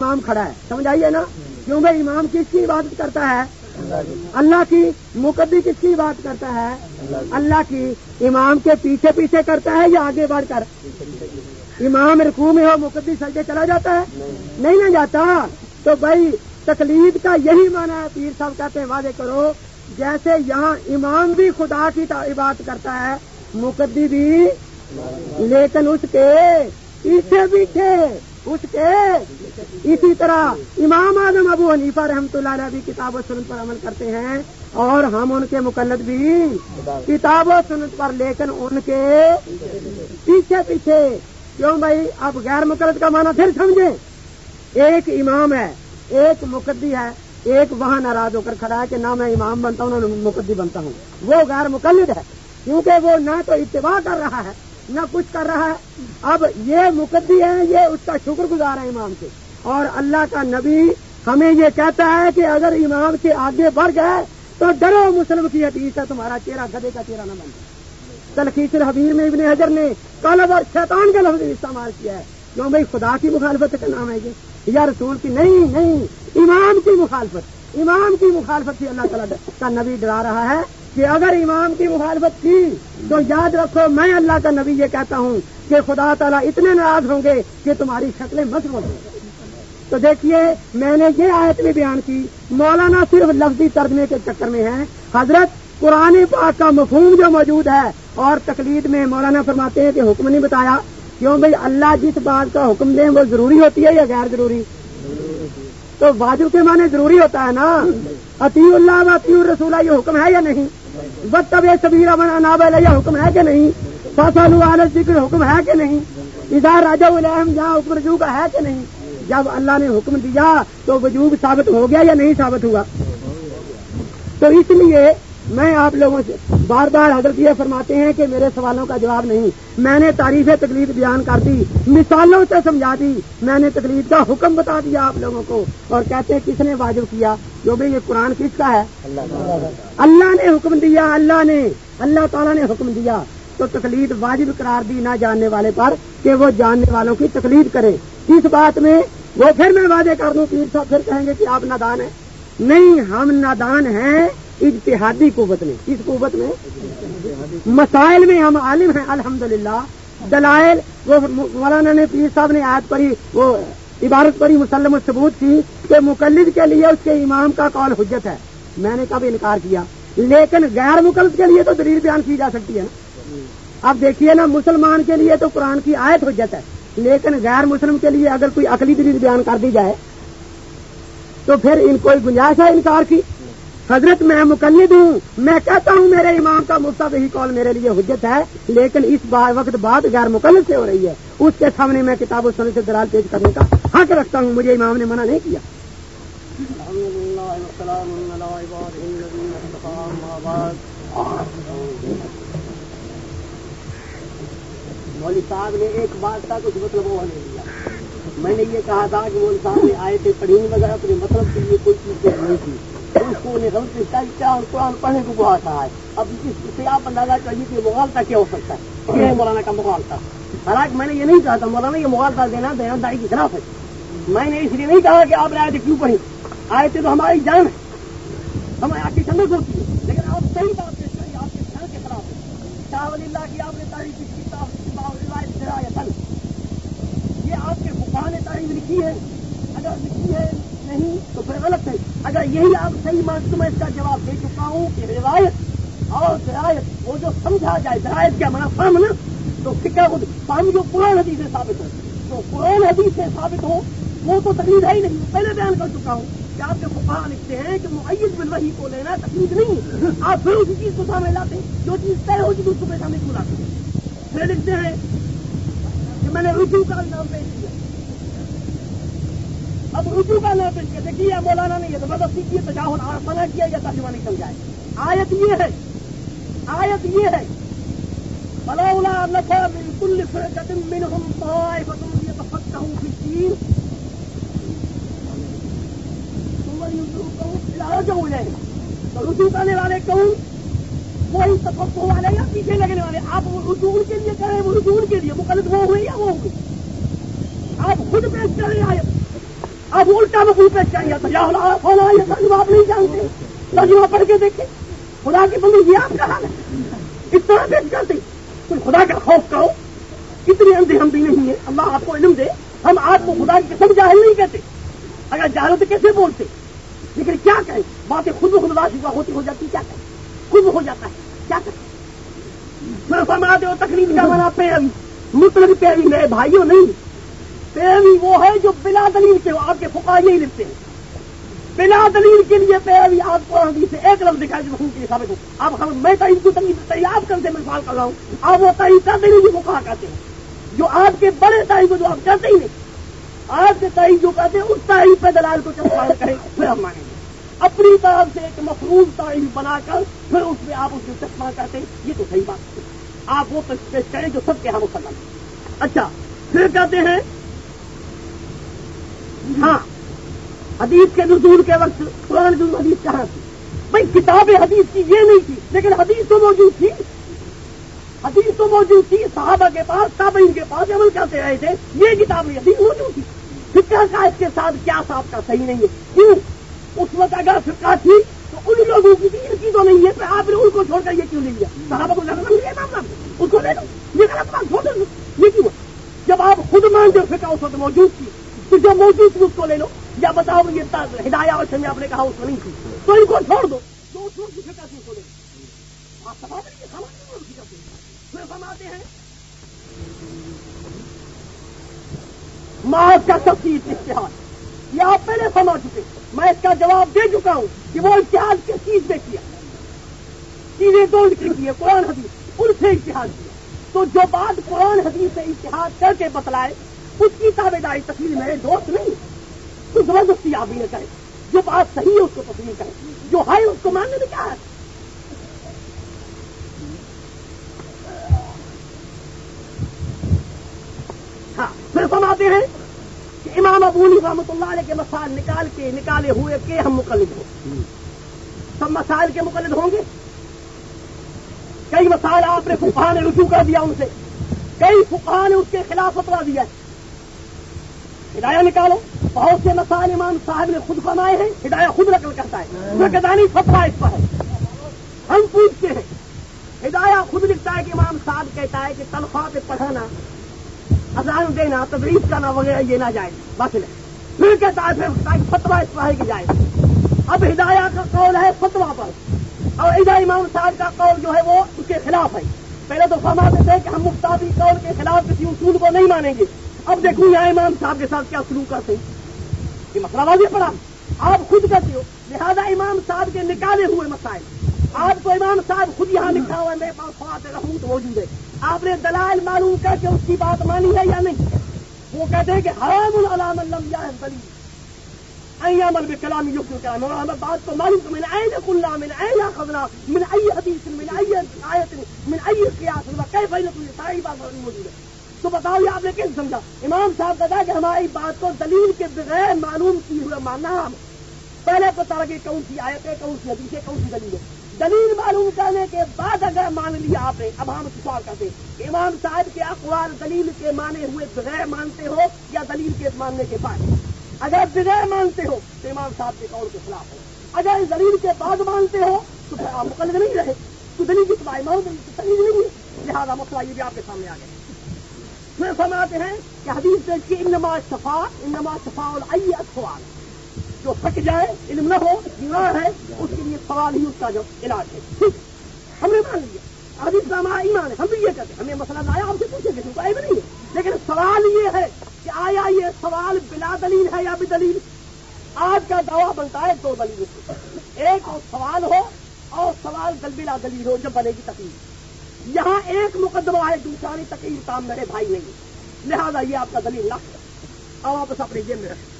امام کھڑا ہے۔ سمجھائیے نا؟ کیوں بھائی امام کس کی عبادت کرتا ہے؟ اللہ کی مقدی کس کی بات کرتا ہے؟ اللہ کی۔ امام کے پیچھے پیچھے کرتا ہے یا آگے بڑھ کر؟ امام رکوع میں ہو مقدی سجدے چلا جاتا ہے؟ نہیں نہ جاتا۔ تو بھائی تقلید کا یہی معنی ہے، پیر صاحب کہتے ہیں، واضح کرو۔ جیسے یہاں امام بھی خدا کی عبادت کرتا ہے مقدی بھی لیکن اس کے پیچھے پیچھے اس کے اسی طرح امام اعظم ابو حنیفہ رحمۃ اللہ علیہ بھی کتاب و سنت پر عمل کرتے ہیں اور ہم ان کے مقلد بھی کتاب و سنت پر، لیکن ان کے پیچھے پیچھے، کیوں بھائی؟ اب غیر مقلد کا معنی پھر سمجھیں۔ ایک امام ہے، ایک مقدی ہے، ایک وہاں ناراض ہو کر کھڑا ہے کہ نہ میں امام بنتا ہوں، نہ مقدی بنتا ہوں۔ وہ غیر مقلد ہے، کیونکہ وہ نہ تو اتباع کر رہا ہے نہ کچھ کر رہا ہے۔ اب یہ مقدی ہے یہ اس کا شکر گزار ہے امام سے اور اللہ کا نبی ہمیں یہ کہتا ہے کہ اگر امام سے آگے بڑھ گئے تو ڈرو مسلم کی حدیث ہے، تمہارا چہرہ گدے کا چہرہ نہ بن جائے۔ تلخیص الحبیر میں ابن حضر نے کالب اور شیطان کا لفظ استعمال کیا ہے۔ کیوں بھائی خدا کی مخالفت کا نام ہے یہ؟ یا رسول کی؟ نہیں نہیں، امام کی مخالفت۔ امام کی مخالفت سے اللہ تعالیٰ کا نبی ڈرا رہا ہے کہ اگر امام کی مخالفت کی تو یاد رکھو میں اللہ کا نبی یہ کہتا ہوں کہ خدا تعالیٰ اتنے ناراض ہوں گے کہ تمہاری شکلیں مت ہوں تو دیکھیے، میں نے یہ آیت بھی بیان کی، مولانا صرف لفظی ترجمے کے چکر میں ہے حضرت قرآن پاک کا مفہوم جو موجود ہے اور تقلید میں مولانا فرماتے ہیں کہ حکم نہیں بتایا، کیوں بھائی اللہ جس بات کا حکم دیں وہ ضروری ہوتی ہے یا غیر ضروری؟ تو واجب کے معنی ضروری ہوتا ہے نا؟ عطی اللہ عطی الرسول، یہ حکم ہے یا نہیں؟ بد طب سبیرہ بنا ناب یہ حکم ہے کہ نہیں؟ فصل عالت ذکر حکم ہے کہ نہیں؟ ادھر راجا الحم جہاں حکم رجوع کا ہے کہ نہیں؟ جب اللہ نے حکم دیا تو وجوب ثابت ہو گیا یا نہیں ثابت ہوا؟ تو اس لیے میں آپ لوگوں سے بار بار حضرت یہ فرماتے ہیں کہ میرے سوالوں کا جواب نہیں۔ میں نے تعریف تکلیف بیان کر دی، مثالوں سے سمجھا دی۔ میں نے تکلیف کا حکم بتا دیا آپ لوگوں کو۔ اور کہتے ہیں کس نے واجب کیا؟ جو بھی یہ قرآن کس کا ہے۔ اللہ نے حکم دیا، اللہ نے، اللہ تعالیٰ نے حکم دیا۔ تو تکلیف واجب قرار دی نہ جاننے والے پر کہ وہ جاننے والوں کی تکلیف کرے۔ اس بات میں وہ پھر میں واضح کر دوں، پیر صاحب پھر کہیں گے کہ آپ نادان ہیں۔ نہیں، ہم نادان ہیں۔ اجتہادی قوت میں اس قوت میں؟ مسائل میں ہم عالم ہیں، الحمدللہ۔ دلائل، وہ مولانا نے پیر صاحب نے آیت پڑھی، وہ عبارت پڑھی، مسلم و ثبوت کی، کہ مقلد کے لیے اس کے امام کا قول حجت ہے۔ میں نے کب انکار کیا؟ لیکن غیر مقلد کے لیے تو دلیل بیان کی جا سکتی ہے نا۔ اب دیکھیے نا، مسلمان کے لیے تو قرآن کی آیت حجت ہے، لیکن غیر مسلم کے لیے اگر کوئی عقلی دلیل بیان کر دی جائے، تو پھر ان کوئی گنجائش ہے انکار کی؟ حضرت میں مقلد ہوں، میں کہتا ہوں میرے امام کا مفتا ہی کال میرے لیے حجت ہے، لیکن اس وقت بعد غیر مقلد سے ہو رہی ہے۔ اس کے سامنے میں کتاب و سن سے دلال پیش کرنے کا حق رکھتا ہوں، مجھے امام نے منع نہیں کیا۔ مولوی صاحب نے ایک بات کا کچھ مطلب وہ نہیں دیا میں نے یہ کہا تھا کہ مولوی صاحب نے آئے تھے پڑھی وغیرہ اپنے مطلب کے لیے کوئی چیز نہیں تھی کو انہیں غلط کیا اور قرآن پڑھنے کو بہت کہا ہے اب اس سے آپ اندازہ چاہیے کہ مغالتا کیا ہو سکتا ہے۔ یہ مولانا کا مغالتا حالانکہ میں نے یہ نہیں کہا تھا، مولانا یہ مغالتا دینا دینا داری کے خلاف ہے۔ میں نے اس لیے نہیں کہا کہ آپ نے آئے تھے کیوں پڑھی؟ آئے تھے تو ہماری جان ہے۔ ہمیں آپ کی سمجھ ہوتی ہے، لیکن آپ صحیح بات پیش کریے آپ کے جان کے خلاف ہے۔ شاہ ولی اللہ کی آپ نے تعریف کی یہ آپ کے بخار نے تعریف لکھی ہے۔ اگر لکھی ہے نہیں تو پھر غلط ہے۔ اگر یہی آپ صحیح مان تو میں اس کا جواب دے چکا ہوں کہ روایت اور درایت وہ جو سمجھا جائے درایت کیا منا فہم نا؟ تو فکر فہم جو قرآن حدیث سے ثابت ہو۔ تو قرآن حدیث سے ثابت ہو، وہ تو تکلیف ہے ہی نہیں۔ پہلے بیان کر چکا ہوں کہ آپ کے فقہ لکھتے ہیں کہ معیت بل وہی کو لینا تکلیف نہیں آپ پھر اسی چیز کو سامنے لاتے ہیں۔ جو چیز طے ہو چکی اس کو سامنے کیوں لاتے ہیں؟ پھر لکھتے ہیں کہ میں نے رجوع کا نام پیش کیا۔ اب رجوع کا نام پیش کیا کیا مولانا نے یہ زبردستی کی تجاہل منع کیا یا ترجمہ نہیں سمجھائے آیت یہ ہے، آیت یہ ہے، فلولا نفع من كل فرقة منهم طائفة يتفقهوا في الدين۔ ثم ينظروا إلى رجعوا إليه۔ تو رجوع کرنے والے کون؟ وہی تفقہ والے یا پیچھے لگنے والے۔ آپ رجوع کے لیے کریں، وہ رجوع کے لیے، مقلد وہ ہوئے یا وہ ہوئے؟ آپ خود پیش کریں آیت۔ اب الٹا میں پیش چاہیے یہ ترجمہ آپ نہیں جانتے۔ ترجمہ پڑھ کے دیکھیں۔ خدا کی بندی یہ آپ کا حال ہے۔ اس طرح پیش کرتے۔ تم خدا کا خوف کرو اتنی اندھی ہم بھی نہیں ہے۔ اللہ آپ کو علم دے۔ ہم آپ کو خدا کی قسم جاہل نہیں کہتے۔ اگر جاہل تو کیسے بولتے؟ لیکن کیا کہیں؟ باتیں خود خود شفا ہوتی، ہو جاتی، کیا کہیں؟ خود ہو جاتا ہے۔ کیا کریں پھر فرماتے ہو تکلیف کا منا پیروی۔ مطلب پیروی میرے بھائیوں نہیں۔ پیروی وہ ہے جو بلا دلیل سے ہو، آپ کے فکا یہی لکھتے ہیں۔ بلا دلیل کے لیے پیروی آپ کو سے ایک لفظ دکھائی جو کے ثابت ہو آپ میں تعین کو تیار کرتے میں سوال کر رہا ہوں۔ آپ وہ تعین کرتے نہیں جو فکا کہتے ہیں۔ جو آپ کے بڑے تعین کو جو آپ کرتے ہی نہیں۔ آپ کے تعین جو کہتے ہیں، اس تعین پہ دلال کو چپا کریں، پھر ہم مانیں گے۔ اپنی طرف سے ایک مفروض تعین بنا کر، پھر اس میں آپ اس کو چشمہ کرتے یہ تو صحیح بات ہے۔ آپ وہ پیش کریں جو سب کے ہم مسلم اچھا پھر کہتے ہیں ہاں حدیث کے نزول کے وقت قرآن حدیث کہاں تھی؟ بھائی، کتاب حدیث کی یہ نہیں تھی، لیکن حدیث تو موجود تھی۔ حدیث تو موجود تھی، صحابہ کے پاس، تابعین کے پاس عمل کرتے رہے تھے۔ یہ کتاب حدیث موجود تھی۔ فکر کا اس کے ساتھ، کیا صاحب کا صحیح نہیں ہے؟ کیوں؟ اس وقت اگر فکا تھی، تو ان لوگوں کی بھی ان کی تو نہیں ہے تو آپ نے ان کو چھوڑ کر یہ کیوں لے لیا؟ صحابہ کو زیادہ نہیں اس کو لے لو، یہ غلط بات چھوڑ دو۔ یہ کیوں جب آپ خود مان جو فکا اس وقت موجود تھی۔ تو جو موجود اس کو لے لو۔ یا بتاؤ یہ ہدایہ اور میں آپ نے کہا اس کو نہیں تھی۔ تو ان کو چھوڑ دو۔ جو اس وقت فکا تھی اس کو لے لو۔ آپ سماتے ہیں؟ ماں کا تفصیل اشتہار۔ یہ آپ پہلے سما چکے میں اس کا جواب دے چکا ہوں کہ وہ اتحاد کس چیز سے کیا چیزیں دو لکھی کی ہے قرآن حدیث۔ ان سے اتحاد کیا۔ تو جو بات قرآن حدیث سے اتحاد کر کے بتلائے اس کی تابے داری تسلیم میرے دوست نہیں۔ تو زبردستی آپ بھی نہ جو بات صحیح ہے اس کو تسلیم کریں۔ جو ہے اس کو ماننے میں کیا ہے؟ ہاں پھر سناتے ہیں کہ امام ابونی رحمۃ اللہ علیہ کے مسائل نکال کے نکالے ہوئے کہ ہم مقلد ہوں۔ سب مسائل کے مقلد ہوں گے؟ کئی مسائل آپ نے فقہ نے رجوع کر دیا ان سے۔ کئی فقہ نے اس کے خلاف فتوا دیا ہے۔ ہدایہ نکالو۔ بہت سے مسائل امام صاحب نے خود فرمائے ہیں، ہدایہ خود نقل کرتا ہے۔ فتوا اس پر ہے۔ ہم پوچھتے ہیں، ہدایہ خود لکھتا ہے کہ امام صاحب کہتا ہے کہ تنخواہ پہ پڑھانا، اذان دینا، تدریس کرنا وغیرہ، یہ نہ جائے۔ باقی پھر کہتا ہے، پھر فتوا اس پر کی جائے۔ اب ہدایہ کا قول ہے فتوا پر۔ اور ادا امام صاحب کا قول جو ہے وہ اس کے خلاف ہے۔ پہلے تو فرماتے تھے کہ ہم مختابی قول کے خلاف کسی اصول کو نہیں مانیں گے۔ اب دیکھوں یہاں امام صاحب کے ساتھ کیا سلوک کرتے ہیں۔ یہ مسئلہ واضح پڑا۔ آپ خود کرتے ہو۔ لہذا امام صاحب کے نکالے ہوئے مسائل۔ آپ کو امام صاحب خود یہاں لکھا ہوا ہے، میرے پاس خوات رحمت موجود ہے۔ آپ نے دلائل معلوم کر کے اس کی بات مانی ہے یا نہیں؟ وہ کہتے ہیں کہ حرام العلام اللہ دلی عمل میں کلام۔ یوگ کیا ہمیں بات کو معلوم تو میں نے این کلّا میں نے این خزنا میں نے حدیث میں نے آیت میں نے قیاس کئی بھائی نے تجھے ساری بات موجود ہے۔ تو بتاؤ یہ آپ نے کیسے سمجھا؟ امام صاحب کہتا ہے کہ ہماری بات کو دلیل کے بغیر معلوم کی ہوئے ماننا پہلے تو ترقی کون سی آیتیں، کون سی حدیثیں، کون سی دلیل ہے دلیل معلوم کرنے کے بعد اگر مان لیا آپ نے، اب ہم سوال کرتے امام صاحب کے اخبار دلیل کے مانے ہوئے بغیر مانتے ہو یا دلیل کے ماننے کے بعد؟ اگر بغیر مانتے ہو تو امام صاحب کے قول کے خلاف ہو اگر دلیل کے بعد مانتے ہو تو پھر آپ مقلد نہیں رہے۔ تو دلیل کی دلیل نہیں ہے۔ لہٰذا مسئلہ یہ بھی آپ کے سامنے آ گئے پھر سماتے ہیں کہ حدیث دیکھیے انما شفا انما شفا اور آئیے جو تھک جائے، علم نہ ہو، بیمار ہے، اس کے لیے سوال ہی اس کا جو علاج ہے۔ ٹھیک۔ ہم نے مان لیا۔ ابھی اسلام ایمان ہے، ہم بھی یہ کہتے ہیں۔ ہمیں مسئلہ لایا آپ سے پوچھیں گے تو نہیں ہے۔ لیکن سوال یہ ہے کہ آیا یہ سوال بلا دلیل ہے یا بھی دلیل؟ آج کا دعویٰ بنتا ہے دو دلیل سے۔ ایک سوال ہو اور سوال دل بلا دلیل ہو جب بنے گی تکلیف یہاں ایک مقدمہ ہے دوسرا تکلیف کام میرے بھائی نہیں لہذا یہ آپ کا دلیل نہ اور واپس اپنے جیب میں رکھیں۔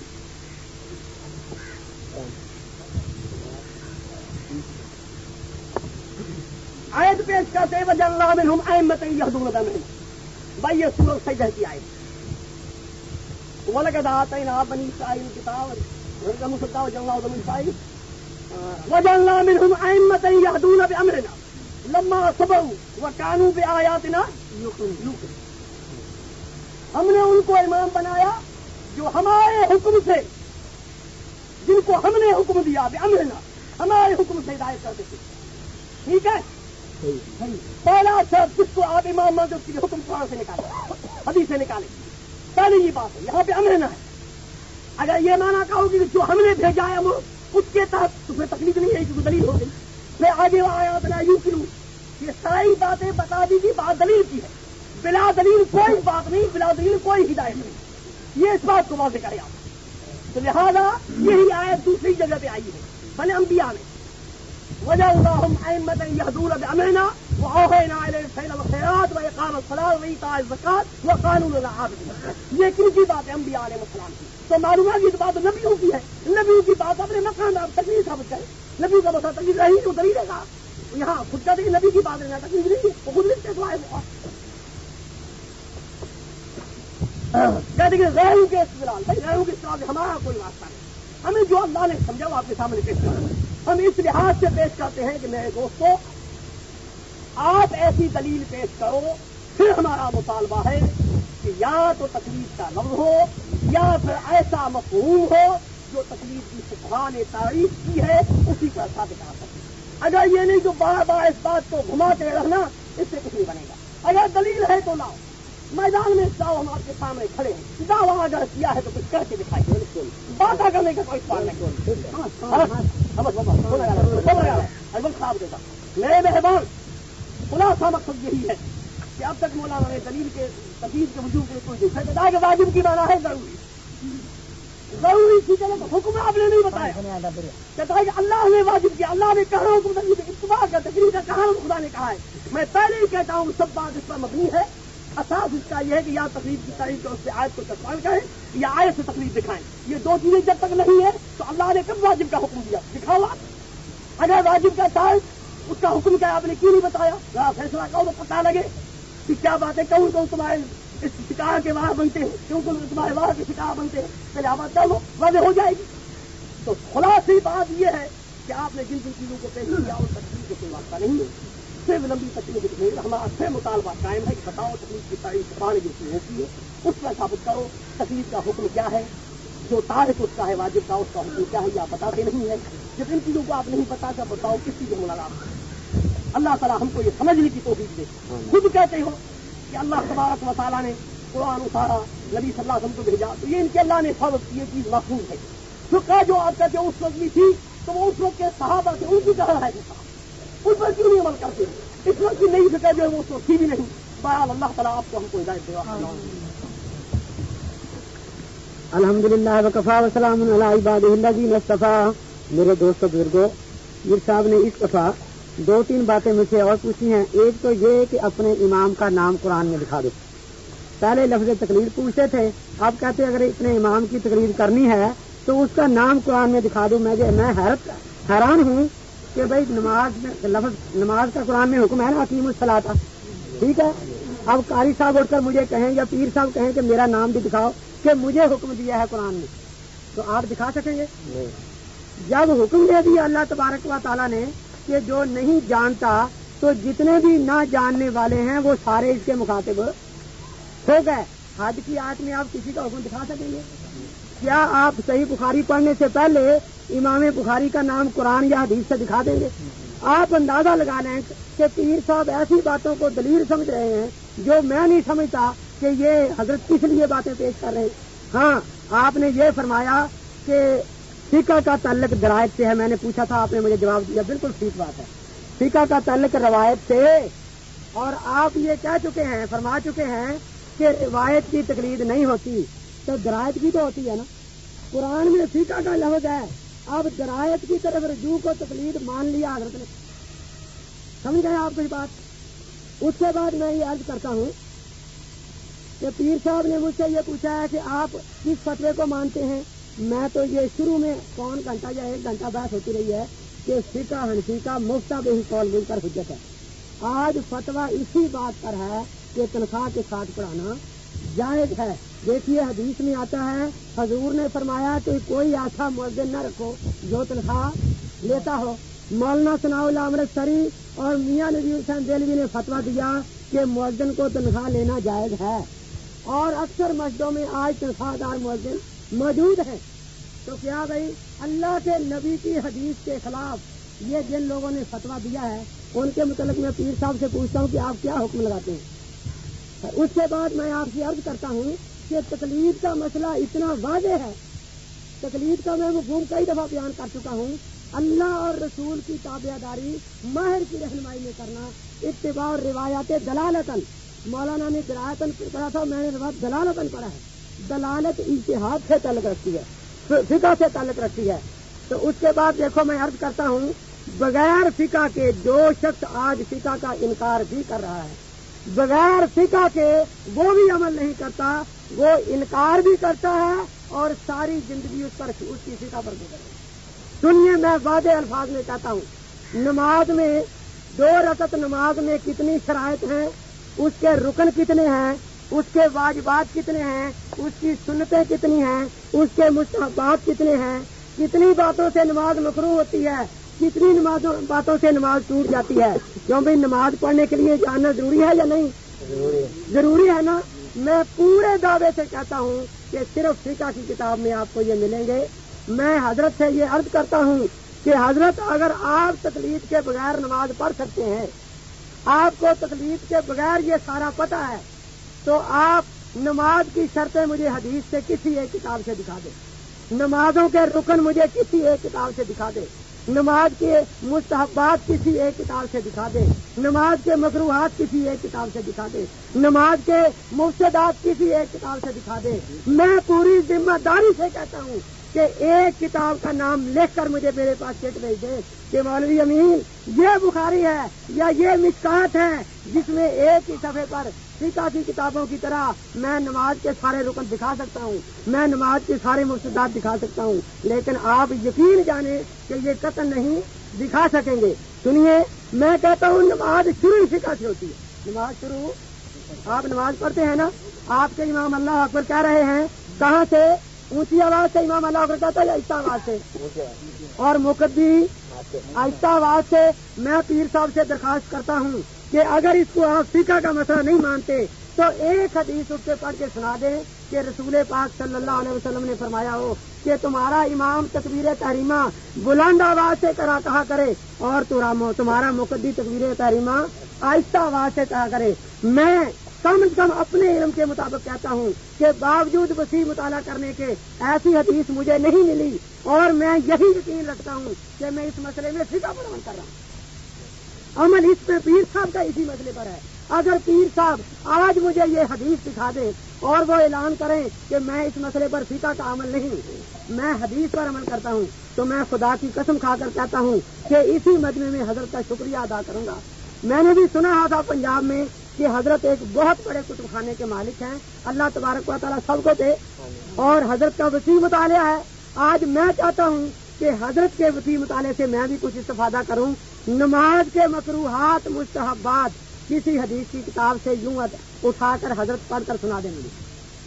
آیت پیش کرتے وجہ اللہ میں ہم احمد یہدون دمین بھائی، یہ سورج سجدہ کی آیت ولقد آتینا بنی اسرائیل کتاب ورقم صدا وجہ اللہ دم اسرائیل وجہ اللہ منہم احمد یہدون بامرنا لما صبروا وکانوا بآیاتنا یوقن ہم نے ان کو امام بنایا جو ہمارے حکم سے، جن کو ہم نے حکم دیا امرنا ہمارے حکم سے ہدایت کرتے تھے ٹھیک ہے؟ پہلا شرط جس کو آپ امام مانتے اس کے حکم قرآن سے نکالے حدیث سے نکالے پہلی یہ بات ہے، یہاں پہ امرنا ہے۔ اگر یہ مانا کہو کہ جو ہم نے بھیجا ہے وہ اس کے تحت تمہیں تکلیف نہیں ہے کہ دلیل ہو گئی۔ میں آگے آیا بنا یوں کروں یہ ساری باتیں بتا دی دیجیے بات دلیل کی ہے۔ بلا دلیل کوئی بات نہیں، بلا دلیل کوئی ہدایت نہیں۔ یہ اس بات کو واضح کرے آپ۔ تو لہذا یہی آیت دوسری جگہ پہ آئی ہے۔ بھلے انبیاء میں۔ وجہ اللهم أئمة يهدون بأمرنا وأوحينا إلى الخير والخيرات وإقام الصلاة وإيتاء الزكاة وقانون لنا عابدين یہ کن کی بات ہے انبیاء علیہ السلام کی؟ تو معلوم ہے کہ بات نبیوں کی ہے۔ نبیوں کی بات اپنے مکان آپ تکلیف ثابت کریں۔ نبیوں کا مسئلہ تکلیف رہی تو دلیل ہے یہاں خود کہتے ہیں نبی کی بات رہنا تکلیف نہیں ہے۔ وہ خود لکھتے تو آئے کہتے ہیں غیروں کے استعمال بھائی، غیروں کے استعمال ہمارا کوئی واسطہ نہیں۔ ہمیں جو اللہ نے سمجھا وہ آپ کے سامنے پیش کرنا ہم اس لحاظ سے پیش کرتے ہیں کہ میرے دوستوں آپ ایسی دلیل پیش کرو، پھر ہمارا مطالبہ ہے کہ یا تو تکلیف کا لفظ ہو یا پھر ایسا مفہوم ہو جو تکلیف کی سکھا نے تعریف کی ہے اسی کا ثابت آ سکے اگر یہ نہیں تو بار بار اس بات کو گھماتے رہنا اس سے کچھ نہیں بنے گا اگر دلیل ہے تو لاؤ میدان میں جاؤ ہم آپ کے سامنے کھڑے ہیں دعویٰ اگر کیا ہے تو کچھ کر کے دکھائیے بات کرنے کا کوئی سوال نہیں میرے مہربان خلاصہ مقصد یہی ہے کہ اب تک مولانا نے دلیل کے تفیظ کے وجود کے کوئی دیکھا کہ واجب کی مانا ہے ضروری۔ ضروری تھی چلے حکم آپ نے نہیں بتایا۔ کہتا ہے کہ اللہ نے واجب کیا، اللہ نے کہا حکم اتباع کا تقریر کا کہاں خدا نے کہا ہے۔ میں پہلے ہی کہتا ہوں، سب بات اس پر مبنی ہے۔ اساس اس کا یہ ہے کہ یا تقریب کی تاریخ کو اس سے آیت کو چسپان کریں یا آیت سے تقریب دکھائیں۔ یہ دو چیزیں جب تک نہیں ہے تو اللہ نے کب واجب کا حکم دیا؟ دکھاوا اگر واجب کا چاہے اس کا حکم کیا آپ نے کیوں نہیں بتایا؟ ذرا فیصلہ کرو تو پتا لگے۔ کہ کیا باتیں کہوں تو تمہارے اس شکار کے وہاں بنتے ہیں؟ کیوں کہ تمہارے وہاں کے شکار بنتے ہیں؟ پہلے آپ کر لو واضح ہو جائے گی۔ تو خلاصی بات یہ ہے کہ آپ نے جن جن چیزوں کو پیش کیا اس تقریب کو کوئی واسطہ نہیں ہے۔ سے لمبی تکلیف نہیں ہمارا سے مطالبہ قائم ہے کہ بتاؤ تکلیف کی تاریخ زبان جو ہوتی ہے اس پر ثابت کرو تکلیف کا حکم کیا ہے، جو تاریخ اس کا ہے، واجب کا، اس کا حکم کیا ہے یا بتاتے نہیں ہے جب ان چیزوں کو آپ نہیں پتا کر بتاؤ کس چیز ملاقات؟ اللہ تعالیٰ ہم کو یہ سمجھنے کی توفیق دے۔ خود کہتے ہو کہ اللہ تبارک و تعالیٰ نے قرآن اتارا، نبی صلی اللہ علیہ وسلم کو بھیجا۔ تو یہ ان کے اللہ نے سبق یہ چیز محفوظ ہے۔ جو کہ جو آپ کہتے ہو اس وقت بھی تھی، تو وہ اس وقت کے صحابہ سے ان کی طرح ہے ان پر کیوں نہیں عمل کرتے؟ اس وقت کی نئی فکر جو ہے وہ سوچی بھی نہیں۔ بہرحال اللہ تعالیٰ آپ کو ہم کو ہدایت دے۔ الحمد للہ وقفا وسلام مصطفیٰ میرے دوست بزرگوں میر صاحب نے اس دفعہ دو تین باتیں مجھ سے اور پوچھی ہیں۔ ایک تو یہ کہ اپنے امام کا نام قرآن میں دکھا دو۔ پہلے لفظ تقریر پوچھتے تھے۔ آپ کہتے اگر اپنے امام کی تقریر کرنی ہے تو اس کا نام قرآن میں دکھا دوں میں میں حیرت حیران ہوں کہ بھائی نماز میں لفظ نماز کا قرآن میں حکم ہے نا حکیم الصلاح تھا ٹھیک ہے؟ اب قاری صاحب اٹھ کر مجھے کہیں یا پیر صاحب کہیں کہ میرا نام بھی دکھاؤ کہ مجھے حکم دیا ہے قرآن میں۔ تو آپ دکھا سکیں گے؟ جب حکم دے دیا اللہ تبارک و تعالیٰ نے کہ جو نہیں جانتا، تو جتنے بھی نہ جاننے والے ہیں، وہ سارے اس کے مخاطب ہو گئے۔ حج کی آٹھ میں آپ کسی کا حکم دکھا سکیں گے؟ کیا آپ صحیح بخاری پڑھنے سے پہلے امام بخاری کا نام قرآن یا حدیث سے دکھا دیں گے؟ آپ اندازہ لگا لیں کہ پیر صاحب ایسی باتوں کو دلیل سمجھ رہے ہیں جو میں نہیں سمجھتا کہ یہ حضرت کس لیے باتیں پیش کر رہے ہیں۔ ہاں آپ نے یہ فرمایا کہ فیقہ کا تعلق درائت سے ہے۔ میں نے پوچھا تھا، آپ نے مجھے جواب دیا، بالکل ٹھیک بات ہے۔ فیقہ کا تعلق روایت سے۔ اور آپ یہ کہہ چکے ہیں، فرما چکے ہیں کہ روایت کی تقلید نہیں ہوتی۔ تو درائت کی تو ہوتی ہے نا۔ قرآن میں فیقہ کا لفظ ہے۔ اب درایت کی طرف رجوع کو تقلید مان لیا حضرت نے۔ سمجھ گئے آپ کی بات؟ اس کے بعد میں یہ عرض کرتا ہوں کہ پیر صاحب نے مجھ سے یہ پوچھا ہے کہ آپ کس فتوے کو مانتے ہیں؟ میں تو یہ شروع میں کون گھنٹہ یا ایک گھنٹہ بحث ہوتی رہی ہے کہ فکا ہنسی کا مفتا بے ہی کال مل کر حجت ہے۔ آج فتوا اسی بات پر ہے کہ تنخواہ کے ساتھ پڑھانا جائز ہے۔ دیکھیے، حدیث میں آتا ہے، حضور نے فرمایا کہ کوئی ایسا مؤذن نہ رکھو جو تنخواہ لیتا ہو۔ مولانا ثناء سری اور میاں نبی حسین دلوی نے فتوا دیا کہ مؤذن کو تنخواہ لینا جائز ہے۔ اور اکثر مسجدوں میں آج تنخواہ دار مؤذن موجود ہیں۔ تو کیا بھائی، اللہ کے نبی کی حدیث کے خلاف یہ جن لوگوں نے فتوا دیا ہے، ان کے متعلق میں پیر صاحب سے پوچھتا ہوں کہ آپ کیا حکم لگاتے ہیں۔ اس کے بعد میں آپ سے عرض کرتا ہوں کہ تکلیف کا مسئلہ اتنا واضح ہے۔ تکلیف کا میں مفہوم کئی دفعہ بیان کر چکا ہوں۔ اللہ اور رسول کی تابع داری، ماہر کی رہنمائی میں کرنا، اتباع اور روایات دلالتن مولانا نے درایتن پڑھا تھا، میں نے دلالتن پڑھا ہے۔ دلالت اتحاد سے تعلق رکھتی ہے، فقہ سے تعلق رکھتی ہے۔ تو اس کے بعد دیکھو، میں عرض کرتا ہوں، بغیر فقہ کے جو شخص آج فقہ کا انکار بھی کر رہا ہے، بغیر فقہ کے وہ بھی عمل نہیں کرتا، وہ انکار بھی کرتا ہے اور ساری زندگی اس پر اس کی فقہ پر گزر سنیے، میں واضح الفاظ میں کہتا ہوں، نماز میں دو رکت نماز میں کتنی شرائط ہیں، اس کے رکن کتنے ہیں اس کے واجبات کتنے ہیں؟ اس کی سنتیں کتنی ہیں؟ اس کے مستحبات کتنے ہیں؟ کتنی باتوں سے نماز مکرو ہوتی ہے؟ کتنی نمازوں باتوں سے نماز ٹوٹ جاتی ہے؟ کیوں بھائی نماز پڑھنے کے لیے جاننا ضروری ہے یا نہیں؟ ضروری ہے۔ نا؟ میں پورے دعوے سے کہتا ہوں کہ صرف فقہ کی کتاب میں آپ کو یہ ملیں گے۔ میں حضرت سے یہ عرض کرتا ہوں کہ حضرت اگر آپ تکلیف کے بغیر نماز پڑھ سکتے ہیں آپ کو تکلیف کے بغیر یہ سارا پتا ہے تو آپ نماز کی شرطیں مجھے حدیث سے کسی ایک کتاب سے دکھا دیں۔ نمازوں کے رکن مجھے کسی ایک کتاب سے دکھا دے نماز کے مستحبات کسی ایک کتاب سے دکھا دے نماز کے مقروحات کسی ایک کتاب سے دکھا دے نماز کے مفصدات کسی ایک کتاب سے دکھا دے میں پوری ذمہ داری سے کہتا ہوں کہ ایک کتاب کا نام لکھ کر مجھے میرے پاس چیٹ بھیج دے کہ مولوی امین، یہ بخاری ہے یا یہ مسکات ہے جس میں ایک ہی صفحے پر فقہ کی کتابوں کی طرح میں نماز کے سارے رکن دکھا سکتا ہوں، میں نماز کے سارے مفصدات دکھا سکتا ہوں، لیکن آپ یقین جانے کہ یہ قتل نہیں دکھا سکیں گے۔ سنیے، میں کہتا ہوں نماز شروع فقہ سے ہوتی ہے۔ نماز شروع، آپ نماز پڑھتے ہیں نا؟ آپ کے امام اللہ اکبر کہہ رہے ہیں، کہاں سے؟ اونچی آواز سے امام اللہ اکبر کہتا ہے یا آہستہ آواز سے۔ اور مقدی آہستہ آواز سے میں پیر صاحب سے درخواست کرتا ہوں کہ اگر اس کو آپ فقہ کا مسئلہ نہیں مانتے تو ایک حدیث اس سے پڑھ کے سنا دیں کہ رسول پاک صلی اللہ علیہ وسلم نے فرمایا ہو کہ تمہارا امام تقبیر تحریمہ بلند آواز سے کرا کہا کرے اور تمہارا مقدی تقبیر تحریمہ آہستہ آواز سے کہا کرے۔ میں کم از کم اپنے علم کے مطابق کہتا ہوں کہ باوجود وسیع مطالعہ کرنے کے ایسی حدیث مجھے نہیں ملی اور میں یہی یقین رکھتا ہوں کہ میں اس مسئلے میں فکا پر عمل کر رہا ہوں۔ عمل اس میں پیر صاحب کا اسی مسئلے پر ہے۔ اگر پیر صاحب آج مجھے یہ حدیث دکھا دے اور وہ اعلان کریں کہ میں اس مسئلے پر فیتا کا عمل نہیں میں حدیث پر عمل کرتا ہوں تو میں خدا کی قسم کھا کر کہتا ہوں کہ اسی مجمے میں حضرت کا شکریہ ادا کروں گا۔ میں نے بھی سنا تھا پنجاب میں کہ حضرت ایک بہت بڑے کتب خانے کے مالک ہیں۔ اللہ تبارک و تعالیٰ سب کو دے۔ اور حضرت کا وسیع مطالعہ ہے۔ آج میں چاہتا ہوں کہ حضرت کے وسیع مطالعے سے میں بھی کچھ استفادہ کروں۔ نماز کے مقروحات مستحبات۔ کسی حدیث کی کتاب سے یوں اٹھا کر حضرت پڑھ کر سنا دیں گے۔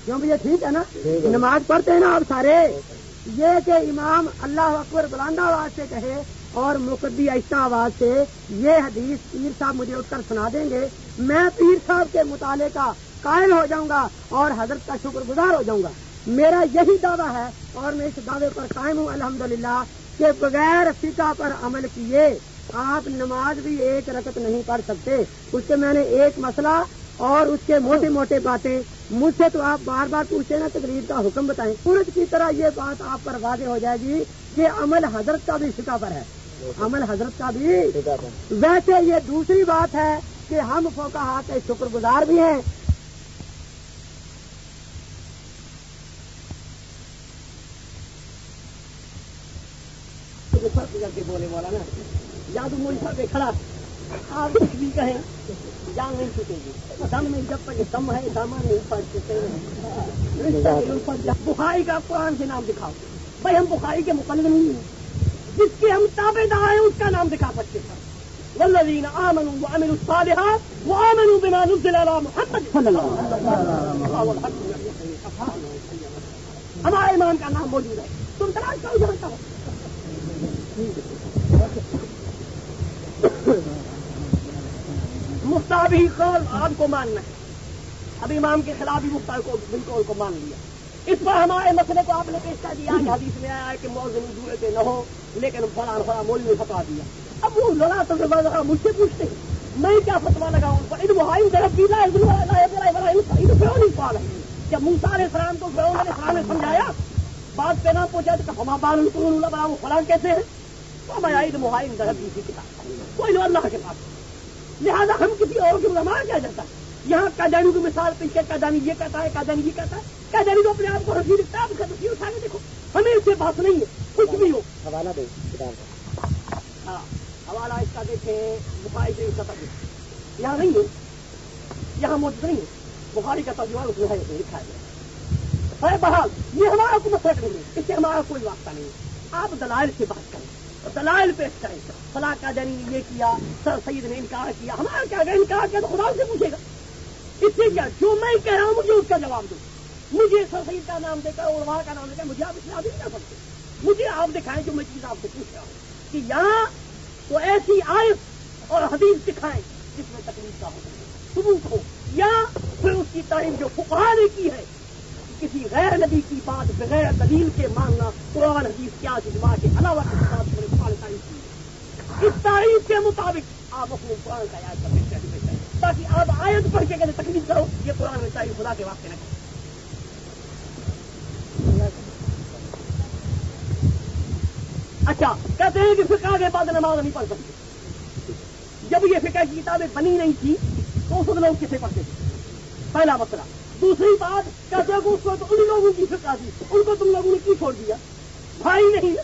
کیوں یہ ٹھیک ہے نا؟ نماز پڑھتے ہیں نا آپ سارے۔ یہ کہ امام اللہ اکبر بلند آواز سے کہے اور مقدی آہستہ آواز سے یہ حدیث پیر صاحب مجھے اٹھ کر سنا دیں گے، میں پیر صاحب کے مطالعے کا قائم ہو جاؤں گا اور حضرت کا شکر گزار ہو جاؤں گا۔ میرا یہی دعویٰ ہے اور میں اس دعوے پر قائم ہوں، الحمدللہ، کہ بغیر فقہ پر عمل کیے آپ نماز بھی ایک رکت نہیں پڑھ سکتے۔ اس سے میں نے ایک مسئلہ اور اس کے موٹے موٹے باتیں۔ مجھ سے تو آپ بار بار پوچھتے نا، تقریر کا حکم بتائیں۔ سورج کی طرح یہ بات آپ پر واضح ہو جائے گی کہ عمل حضرت کا بھی فکا پر ہے۔ عمل حضرت کا بھی۔ ویسے یہ دوسری بات ہے کہ ہم فوکا کے شکر گزار بھی ہیں۔ بولے والا نا جادو ملتا پہ کھڑا۔ آپ کچھ بھی کہیں، جان نہیں چھوٹے گی دم میں جب تک دم ہے داما نہیں پڑ چکے بخاری کا قرآن سے نام دکھاؤ۔ بھائی، ہم بخاری کے مقلد نہیں ہیں۔ جس کے ہم تابے دار ہیں، اس کا نام دکھا سکتے ہیں۔ والذین آمنوا وعملوا الصالحات وآمنوا بما نزل على محمد صلی اللہ ہمارے ایمان کا نام موجود ہے۔ تم تلاش کرو جانتا ہو مفتابی قول آپ کو ماننا ہے۔ اب امام کے خلاف ہی مفتا کو بالکل کو مان لیا۔ اس پر ہمارے مسئلے کو آپ نے پیش کر دیا کہ حدیث میں آیا کہ موزن دوئے کے نہ ہو، لیکن فلاں فلاں مول نے فتوا دیا۔ اب وہ لڑا تو مجھ سے پوچھتے میں کیا فتوا لگاؤں؟ ان وہ طرف بھی نہیں پا رہے جب موسا علیہ السلام کو فرعون علیہ السلام نے سمجھایا، بات پہ نہ پوچھا تو ہما بال بنا وہ فلاں کیسے ہیں؟ تو میں عید محائم درد کی کتاب کوئی نو اللہ کے پاس۔ لہٰذا ہم کسی اور کے علماء کیا جاتا ہے؟ یہاں کاجانی کی مثال پیچھے کاجانی یہ کہتا ہے کاجانی یہ کہتا ہے۔ کاجانی تو اپنے آپ کو رسی لکھتا ہے تصویر اٹھا کے دیکھو۔ ہمیں اس سے بات نہیں ہے کچھ بھی ہو۔ حوالہ دے ہاں حوالہ اس کا دیکھے بخاری اس کا ترجمہ۔ یہاں نہیں ہے یہاں موجود نہیں ہے۔ بخاری کا ترجمہ اس میں ہے لکھا ہے۔ بہرحال یہ ہمارا کوئی مسئلہ نہیں ہے اس سے ہمارا کوئی واسطہ نہیں۔ ہے آپ دلائل سے بات کریں دلائل پیش کریں۔ فلاں کا جنی نے یہ کیا سر سید نے انکار کیا ہمارا کیا؟ انکار کیا تو خدا سے پوچھے گا۔ اس سے کیا؟ جو میں کہہ رہا ہوں مجھے اس کا جواب دو۔ مجھے سر سید کا نام دے کر اور وہاں کا نام دے کر مجھے آپ اس نہیں کر سکتے۔ مجھے آپ دکھائیں جو میں چیز آپ سے پوچھ رہا ہوں کہ یہاں تو ایسی آئس اور حدیث دکھائیں جس میں تکلیف کا ہو۔ ثبوت ہو۔ یا پھر اس کی تعلیم جو فکار نے کی ہے، کسی غیر نبی کی بات بغیر دلیل کے ماننا، قرآن، حدیث کیا جذبا کے علاوہ کے ساتھ اس تاریخ کے مطابق آپ اپنے قرآن کا یاد کریں۔ تاکہ آپ آیت پڑھ کے کہتے تکلیف کرو یہ قرآن میں چاہیے خدا کے واسطے نہ اچھا کہتے ہیں کہ فقہ کے بعد نماز نہیں پڑھ سکتے۔ جب یہ فقہ کی کتابیں بنی نہیں تھی تو اس لوگ کسے پڑھتے تھے؟ پہلا مسئلہ۔ دوسری بات، کہتے ہیں کہ اس کو تو ان لوگوں کی فقہ تھی، ان کو تم لوگوں نے کیوں چھوڑ دیا؟ بھائی نہیں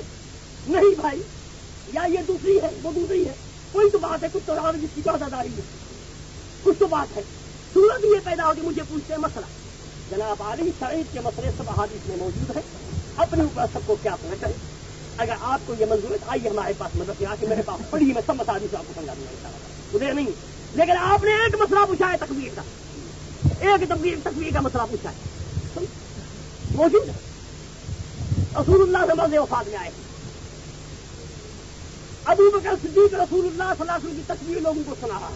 نہیں بھائی۔ یا یہ دوسری ہے، وہ دوسری ہے۔ کوئی تو بات ہے، کچھ تو جس کی چودہ داری ہے۔ کچھ تو بات ہے۔ صورت یہ پیدا ہوگی، مجھے پوچھتے ہیں، مسئلہ۔ جناب عالم شعید کے مسئلے سب حادث میں موجود ہے اپنے اوپر سب کو کیا پہنچ کرے اگر آپ کو یہ منظور ہے آئیے ہمارے پاس مدد یہاں کہ میرے پاس پڑھی میں سب بتا آپ کو سمجھا دوں گا ادھر نہیں۔ لیکن آپ نے ایک مسئلہ پوچھا ہے تقویر کا۔ ایک تقویر تقویر کا مسئلہ پوچھا ہے۔ موجود ہے۔ رسول اللہ سے مرض وفات میں آئے ابو بکر صدیق رسول اللہ صلی اللہ علیہ وسلم کی تصویر لوگوں کو سنا رہا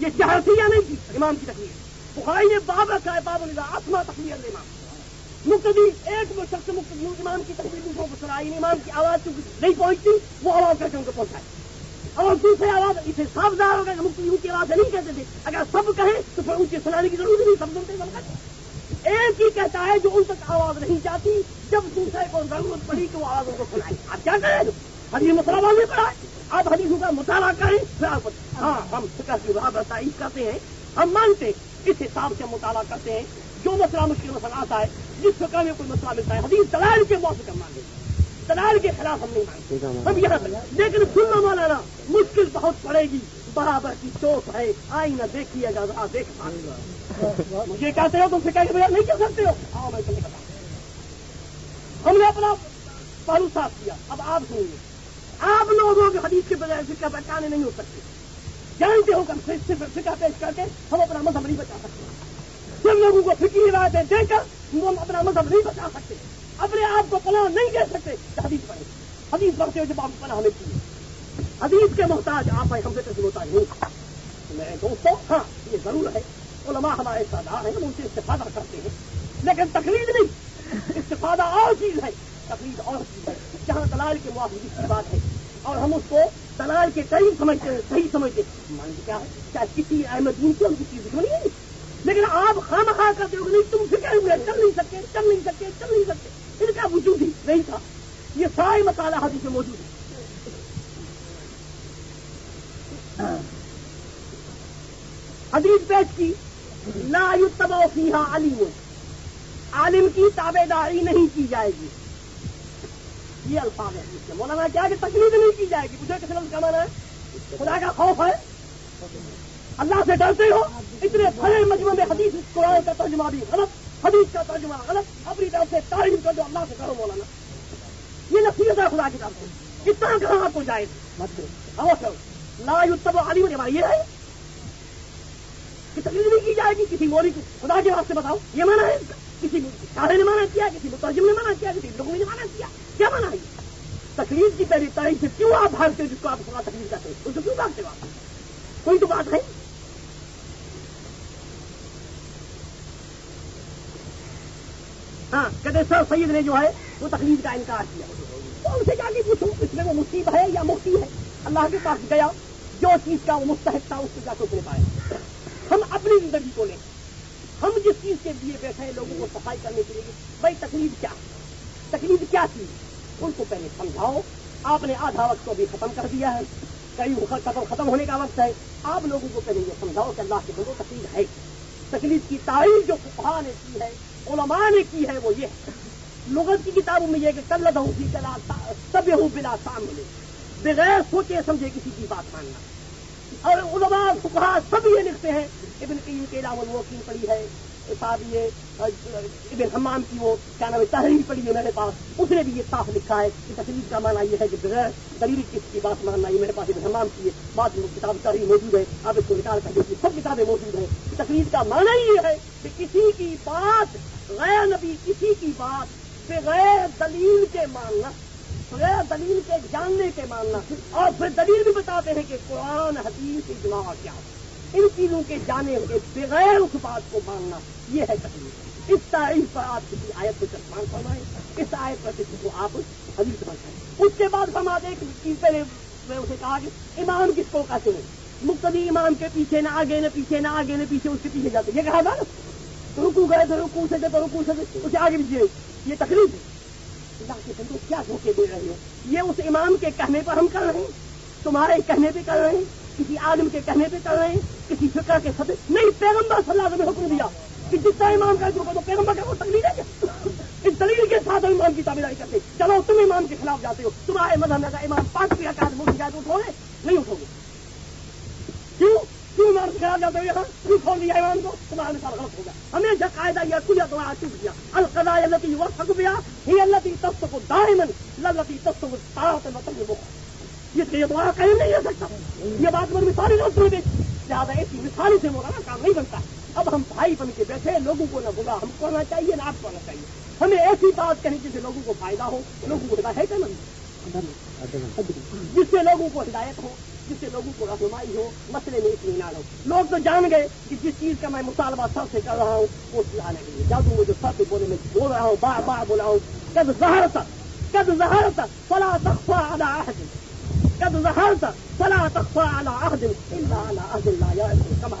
یہ چہر یا نہیں تھی؟ امام کی تقریر بخاری نے باب رکھا ہے، باب اللہ آسما تقریر امام مقتدی، ایک وہ شخص مقتدی امام کی تقریر دوسروں کو سنائی امام کی آواز چونکہ نہیں پہنچتی، وہ آواز کر کے ان کو پہنچائی اور دوسرے آواز، اسے صاف ظاہر ہوگا کہ مقتدی اونچی آواز نہیں کہتے تھے. اگر سب کہیں تو پھر اونچی سنانے کی ضرورت نہیں سب سنتے سب کہتے ایک ہی کہتا ہے جو ان تک آواز نہیں جاتی، جب دوسرے کو ضرورت پڑی کہ وہ آواز ان کو سنائی. آپ کیا کریں؟ حدیث مسئلہ واضح پڑا ہے آپ حدیثوں کا مطالعہ کریں، پھر آپ ہاں ہم فکر کی بات تعریف کرتے ہیں. ہم مانتے اس حساب سے مطالعہ کرتے ہیں؟ جو مسئلہ مشکل مسئلہ آتا ہے جس فکر میں کوئی مسئلہ ملتا ہے حدیث دلائل کے موقع کر مانگے۔ دلائل کے خلاف ہم نہیں مانگتے۔ ہم یہاں تک لیکن سننا مانا مشکل بہت پڑے گی۔ برابر کی چوٹ ہے آئی نہ دیکھیے گا دیکھ مجھے کہتے ہو تم فکر کے بغیر نہیں کر سکتے ہو۔ آؤ میں تمہیں بتا ہم نے اپنا پہلو صاف کیا۔ اب آپ سنیے۔ آپ لوگوں کے حدیث کے بجائے فکا پہچانے نہیں ہو سکتے۔ جانتے ہو کر صرف فکا پیش کر کے ہم اپنا مذہب نہیں بچا سکتے۔ جن لوگوں کو فکری روایتیں دے کر وہ ہم اپنا مذہب نہیں بچا سکتے، اپنے آپ کو پناہ نہیں دے سکتے حدیث پڑھے حدیث پڑھتے ہو جب آپ پناہ ہمیں چاہیے حدیث کے محتاج آپ ہم سے کسی محتاج نہیں میرے دوستوں ہاں یہ ضرور ہے۔ علماء ہمارے سادار ہیں، ہم ان سے استفادہ کرتے ہیں۔ لیکن تقریر نہیں، استفادہ اور چیز ہے۔ تقریر اور چیز ہے۔ جہاں دلال کے موافق کی بات ہے اور ہم اس کو دلال کے قریب سمجھتے ہیں، صحیح سمجھتے مان کیا؟ ہے چاہے کسی احمد دین کی ان کی چیز دشمنی ہے؟ لیکن آپ خام خواہ کرتے ہو نہیں، تم فکر ہوئے، چل نہیں سکتے، چل نہیں سکتے، چل نہیں سکتے۔ ان کا وجود ہی نہیں تھا۔ یہ سارے مسالہ حدیث میں موجود ہے حدیث پیش کی، لا یتبع فیہا علیم عالم کی تابے داری نہیں کی جائے گی۔ یہ الفاظ ہے اس کے۔ مولانا کیا کہ تکلیف نہیں کی جائے گی، مجھے کس لفظ کا مانا ہے، خدا کا خوف ہے۔ اللہ سے ڈرتے ہو۔ اتنے بڑے مجموعے میں حدیث، قرآن کا ترجمہ بھی غلط، حدیث کا ترجمہ غلط۔ اپنی طرف سے تعلیم کر دو، اللہ سے کرو مولانا۔ یہ نصیحت ہے خدا کی طرف سے۔ اتنا کہاں آپ کو جائے کرو۔ لا یتب علی نے یہ ہے کہ تکلیف نہیں کی جائے گی، کسی موری کو خدا کے واسطے بتاؤ۔ یہ مانا ہے۔ کسی شاعر نے منع کیا، کسی مترجم نے منع کیا، کسی لوگوں نے منع کیا۔ کیا منع تکلیف کی پہلی تاریخ سے کیوں آپ بھاگتے ہو جس کو آپ تھوڑا تکلیف کرتے ہیں؟ اس کو کیوں بھاگتے ہو آپ؟ کوئی تو بات ہے؟ ہاں، سید سر سید نے جو ہے وہ تقلید کا انکار کیا۔ تو ان سے جا کے پوچھو اس میں وہ مصیب ہے یا مفتی ہے؟ اللہ کے پاس گیا، جو چیز کا وہ مستحق تھا، اس سے جا کے اپنے پائے؟ ہم اپنی زندگی کو لیں۔ ہم جس چیز کے لیے بیٹھے ہیں، لوگوں کو صفائی کرنے کے لیے، بھائی تکلیف کیا؟ تکلیف کیا تھی؟ ان کو پہلے سمجھاؤ۔ آپ نے آدھا وقت کو بھی ختم کر دیا ہے۔ کئی ختم ختم ہونے کا وقت ہے۔ آپ لوگوں کو پہلے یہ سمجھاؤ کہ اللہ کے بندو تکلیف ہے۔ تکلیف کی تعریف جو فقہ نے کی ہے، علماء نے کی ہے وہ یہ لغت کی کتابوں میں یہ کہ کل ہوں کی چلا سب ہوں بلا شام ملے بغیر سوچے سمجھے کسی کی بات ماننا۔ اور علماء فقہ سب یہ لکھتے ہیں۔ ابن قیم کے علاوہ وہ کی پڑی ہے۔ صاحب یہ، ابن حمام کی وہ کیا نام ہے، تحریر پڑی ہے میرے پاس۔ اس نے بھی یہ صاف لکھا ہے کہ تکلیف کا مانا یہ ہے کہ بغیر دلیل کس کی بات ماننا یہ میرے پاس ابن حمام کی ہے بات کتاب تحریر موجود ہے۔ آپ اس کو نکال کر دیکھیے، سب کتابیں موجود ہیں۔ تکلیف کا مانا یہ ہے کہ کسی کی بات غیر نبی، کسی کی بات بغیر دلیل کے ماننا، بغیر دلیل کے جاننے کے ماننا۔ اور پھر دلیل بھی بتاتے ہیں کہ قرآن حدیث اجماع کیا ان چیزوں کے جانے کے بغیر اس بات کو ماننا، یہ ہے تکلیف اس تعریف پر آپ کسی آیت کو چشمان فرمائیں، اس آیت پر کسی کو آپ حدیث بنائیں اس کے بعد ہم آتے چیز پہلے میں اسے کہا کہ امام کس کو کہتے ہیں؟ مقتدی امام کے پیچھے، نہ آگے، نہ پیچھے، نہ آگے، نہ پیچھے، اس کے پیچھے جاتے یہ کہا تھا رکو گئے تو رکو سے تو رکو سے اسے آگے پیچھے یہ تکلیف ہے۔ اللہ کے بندو کیا دھوکے دے رہے ہیں؟ یہ اس امام کے کہنے پر ہم کر رہے ہیں۔ تمہارے کہنے پہ کر رہے ہیں۔ کسی عالم کے کہنے پہ کر رہے ہیں، کسی فکر کے سب نہیں، پیغمبر صلی اللہ علیہ وسلم نے حکم دیا کہ جس طرح امام کا تو پیغمبر کا وہ تکلیف ہے کیا اس دلیل کے ساتھ امام کی تعمیرائی کرتے چلو، تم امام کے خلاف جاتے ہو۔ تمہارے مذہب میں امام پانچ پیا کا جائے تو اٹھو گے؟ نہیں اٹھو گے۔ کیوں؟ کیوں امام کے خلاف جاتے ہو یہاں؟ کیوں کھول دیا امام کو؟ تمہارا مثال غلط ہوگا ہمیشہ قاعدہ یا کھلیا تمہارا چپ کیا۔ القدا اللہ کی وقت حکم دیا ہی اللہ کی تست کو دائمن یہ تمہارا قائم نہیں ہو سکتا۔ یہ بات میری مثالی دوست میں زیادہ ایسی مثالی سے مولانا کام نہیں بنتا۔ اب ہم بھائی بن کے بیٹھے لوگوں کو نہ بلا، ہم کرنا چاہیے، نہ آپ کرنا چاہیے۔ ہمیں ایسی بات کہیں جس سے لوگوں کو فائدہ ہو، لوگوں کو ہدایت ہے نا؟ جس سے لوگوں کو ہدایت ہو، جس سے لوگوں کو رہنمائی ہو، مسئلے میں اطمینان ہو۔ لوگ تو جان گئے کہ جس چیز کا میں مطالبہ سر سے کر رہا ہوں، وہ سلانے کے لیے۔ جادو مجھے سر سے بولے میں بول رہا ہوں بار بار بولا ہوں۔ کد زہر تک کد زہر تک فلا تخفا على عهد کد زہر تک فلا تخفا على عهد الا على عهد لا يعرف كما.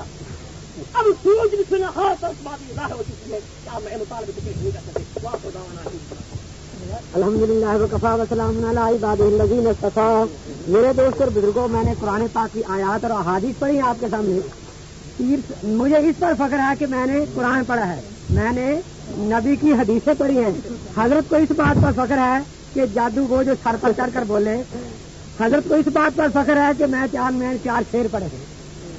اب سوچ بھی سنا ہر طرف بات یہ ظاہر ہو چکی ہے کہ آپ میں مطالبے تکلیف نہیں کر سکتے واپس دعوانا الحمد للہ وقفا وسلام عباد الزین صفا میرے دوست اور بزرگوں، میں نے قرآن پاک کی آیات اور احادیث پڑھی آپ کے سامنے. مجھے اس پر فخر ہے کہ میں نے قرآن پڑھا ہے. میں نے نبی کی حدیثیں پڑھی ہیں. حضرت کو اس بات پر فخر ہے کہ جادو کو جو سر پر چڑھ کر بولے حضرت کو اس بات پر فخر ہے کہ میں چار میں چار شیر پڑھے ہیں۔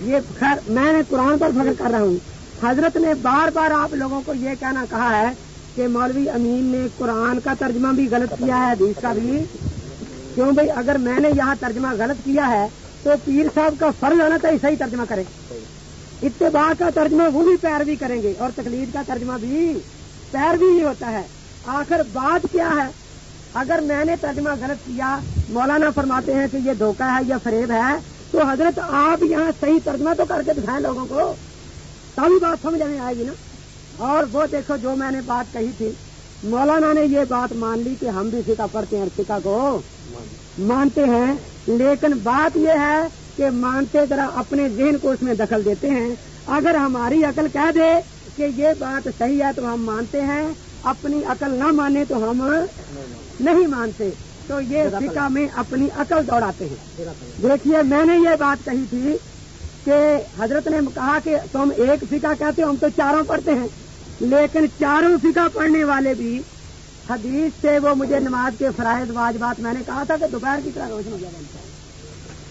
یہ خیر، میں نے قرآن پر فخر کر رہا ہوں۔ حضرت نے بار بار آپ لوگوں کو یہ کہنا کہا ہے کہ مولوی امین نے قرآن کا ترجمہ بھی غلط کیا ہے، حدیث کا بھی۔ کیوں بھائی؟ اگر میں نے یہاں ترجمہ غلط کیا ہے تو پیر صاحب کا فرض آنا تھا صحیح ترجمہ کرے اتباع کا ترجمہ وہ بھی پیروی کریں گے اور تقلید کا ترجمہ بھی پیروی ہی ہوتا ہے۔ آخر بات کیا ہے؟ اگر میں نے ترجمہ غلط کیا، مولانا فرماتے ہیں کہ یہ دھوکہ ہے یا فریب ہے، تو حضرت آپ یہاں صحیح ترجمہ تو کر کے دکھائیں لوگوں کو۔ تبھی بات سمجھ میں آئے گی نا؟ اور وہ دیکھو جو میں نے بات کہی تھی۔ مولانا نے یہ بات مان لی کہ ہم بھی سکا پڑھتے ہیں سکا کو مانتے ہیں، لیکن بات یہ ہے کہ مانتے ذرا اپنے ذہن کو اس میں دخل دیتے ہیں۔ اگر ہماری عقل کہہ دے کہ یہ بات صحیح ہے تو ہم مانتے ہیں اپنی عقل نہ مانے تو ہم نہیں مانتے۔ تو یہ سکا میں اپنی عقل دوڑاتے ہیں۔ دیکھیے میں نے یہ بات کہی تھی کہ حضرت نے کہا کہ تم ایک فکا کہتے ہو ہم تو چاروں پڑھتے ہیں۔ لیکن چاروں فقہ پڑھنے والے بھی حدیث سے وہ مجھے نماز کے فرائض واجبات میں نے کہا تھا کہ دوپہر کی طرح روشن ہو جائے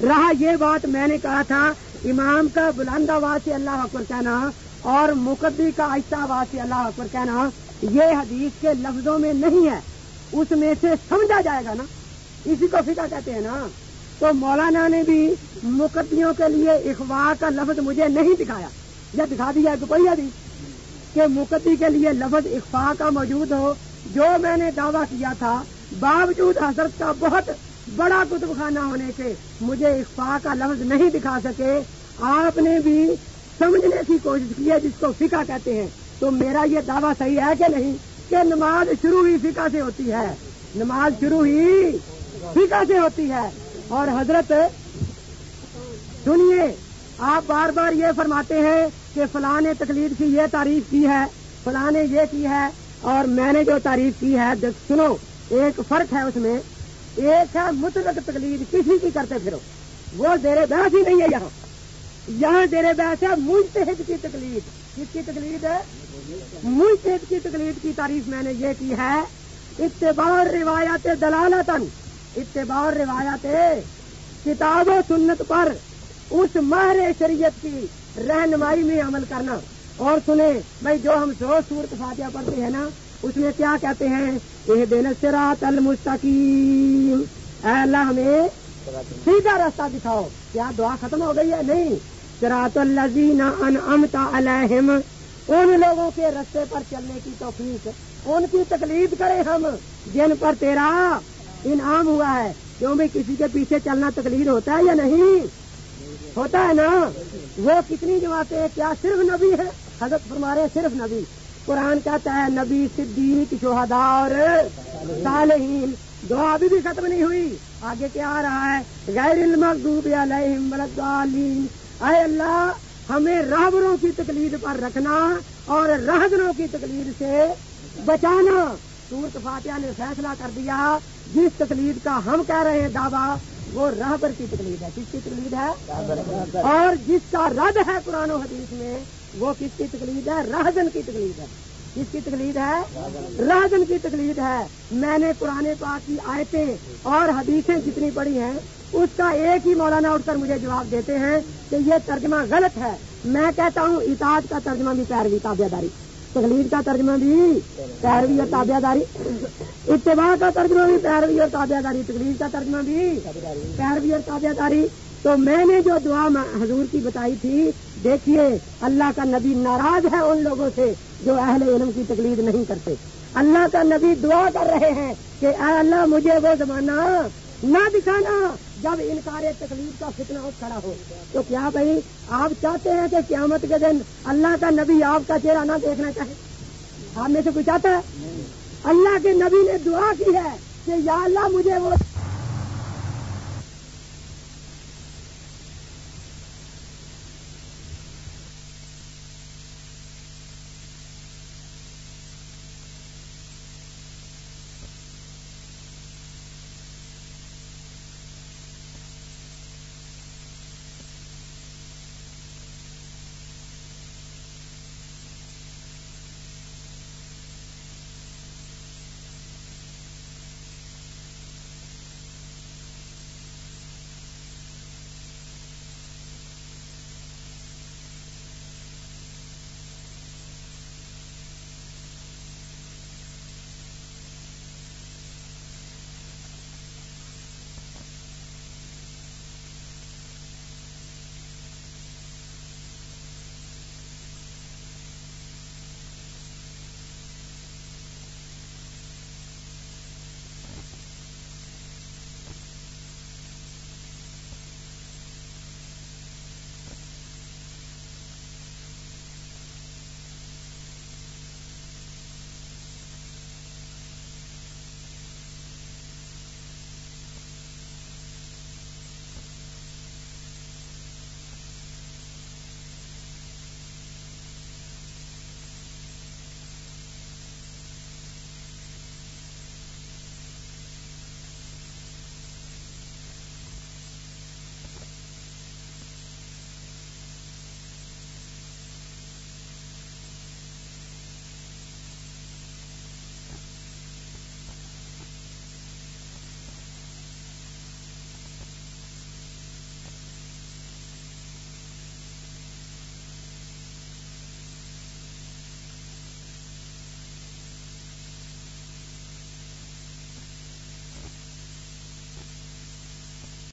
رہا یہ بات میں نے کہا تھا امام کا بلند آواز سے اللہ اکبر کہنا اور مقدی کا آہستہ آواز سے اللہ اکبر کہنا یہ حدیث کے لفظوں میں نہیں ہے، اس میں سے سمجھا جائے گا نا۔ اسی کو فقہ کہتے ہیں نا۔ تو مولانا نے بھی مقدیوں کے لیے اخبار کا لفظ مجھے نہیں دکھایا۔ یا دکھا دیا تو کوئی حدیث۔ کہ مقدی کے لیے لفظ اخفا کا موجود ہو، جو میں نے دعویٰ کیا تھا، باوجود حضرت کا بہت بڑا کتب خانہ ہونے کے مجھے اخفا کا لفظ نہیں دکھا سکے، آپ نے بھی سمجھنے کی کوشش کی ہے، جس کو فکا کہتے ہیں۔ تو میرا یہ دعویٰ صحیح ہے کہ نہیں؟ کہ نماز شروع ہی فقہ سے ہوتی ہے۔ نماز شروع ہی فقہ سے ہوتی ہے۔ اور حضرت سنیے، آپ بار بار یہ فرماتے ہیں کہ فلاں نے تکلیف کی، یہ تعریف کی ہے، فلاں نے یہ کی ہے، اور میں نے جو تعریف کی ہے سنو، ایک فرق ہے اس میں۔ ایک ہے مطلق تکلیف، کسی کی کرتے پھرو۔ وہ زیر بحث ہی نہیں ہے یہاں۔ یہاں زیر بحث ہے مجتہد کی تکلیف۔ کس کی تکلیف ہے؟ مجتہد کی تکلیف کی تعریف میں نے یہ کی ہے اتبار روایات دلالتن اتبار روایات کتاب و سنت پر اس ماہر شریعت کی رہنمائی میں عمل کرنا۔ اور سنیں، بھائی جو ہم جو سورت فاتحہ پڑھتے ہیں نا، اس میں کیا کہتے ہیں؟ یہ دن سرات المستقیم۔ اے اللہ، ہمیں سیدھا راستہ دکھاؤ۔ کیا دعا ختم ہو گئی ہے؟ نہیں۔ سراط الزین انعمتا علیہم۔ ان لوگوں کے رستے پر چلنے کی توفیق۔ ان کی تکلیف کرے ہم، جن پر تیرا انعام ہوا ہے۔ کیوں بھی کسی کے پیچھے چلنا تکلیف ہوتا ہے یا نہیں؟ ہوتا ہے نا؟ وہ کتنی جماعتیں کیا صرف نبی ہے حضرت فرمارے صرف نبی۔ قرآن کہتا ہے، نبی، صدیق شہدا اور صالحین۔ دعا ابھی بھی ختم نہیں ہوئی۔ آگے کیا آ رہا ہے؟ غیر المغضوب علیہم اے اللہ ہمیں راہبروں کی تکلیف پر رکھنا اور رہدروں کی تکلیف سے بچانا۔ سورت فاتحہ نے فیصلہ کر دیا، جس تکلیف کا ہم کہہ رہے ہیں دعویٰ، وہ راہبر کی تکلیف ہے۔ کس کی تکلیف ہے؟ اور جس کا رد ہے قرآن و حدیث میں، وہ کس کی تکلیف ہے؟ راہدن کی تکلیف ہے۔ کس کی تکلیف ہے؟ راہدن کی تکلیف ہے۔ میں نے پرانے پاک کی آیتیں اور حدیثیں جتنی پڑھی ہیں اس کا ایک ہی مولانا اٹھ کر مجھے جواب دیتے ہیں کہ یہ ترجمہ غلط ہے۔ میں کہتا ہوں اتاد کا ترجمہ بھی پیروی تابع داری تکلیف کا ترجمہ بھی پیروی اور تابع داری اتباع کا ترجمہ بھی پیروی اور تابع داری تکلیف کا ترجمہ بھی پیروی اور تابع داری تو میں نے جو دعا حضور کی بتائی تھی، دیکھیے، اللہ کا نبی ناراض ہے ان لوگوں سے جو اہل علم کی تکلیف نہیں کرتے۔ اللہ کا نبی دعا کر رہے ہیں کہ اے اللہ، مجھے وہ زمانہ نہ دکھانا۔ جب انکار تکلیف کا فتنہ اٹھ کھڑا ہو تو کیا بھائی آپ چاہتے ہیں کہ قیامت کے دن اللہ کا نبی آپ کا چہرہ نہ دیکھنا چاہے؟ آپ میں سے کوئی چاہتا ہے؟ اللہ کے نبی نے دعا کی ہے کہ یا اللہ مجھے وہ